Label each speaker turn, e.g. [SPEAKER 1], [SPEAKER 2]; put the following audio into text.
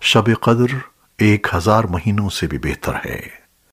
[SPEAKER 1] شب قدر ایک ہزار مہینوں سے بھی بہتر ہے۔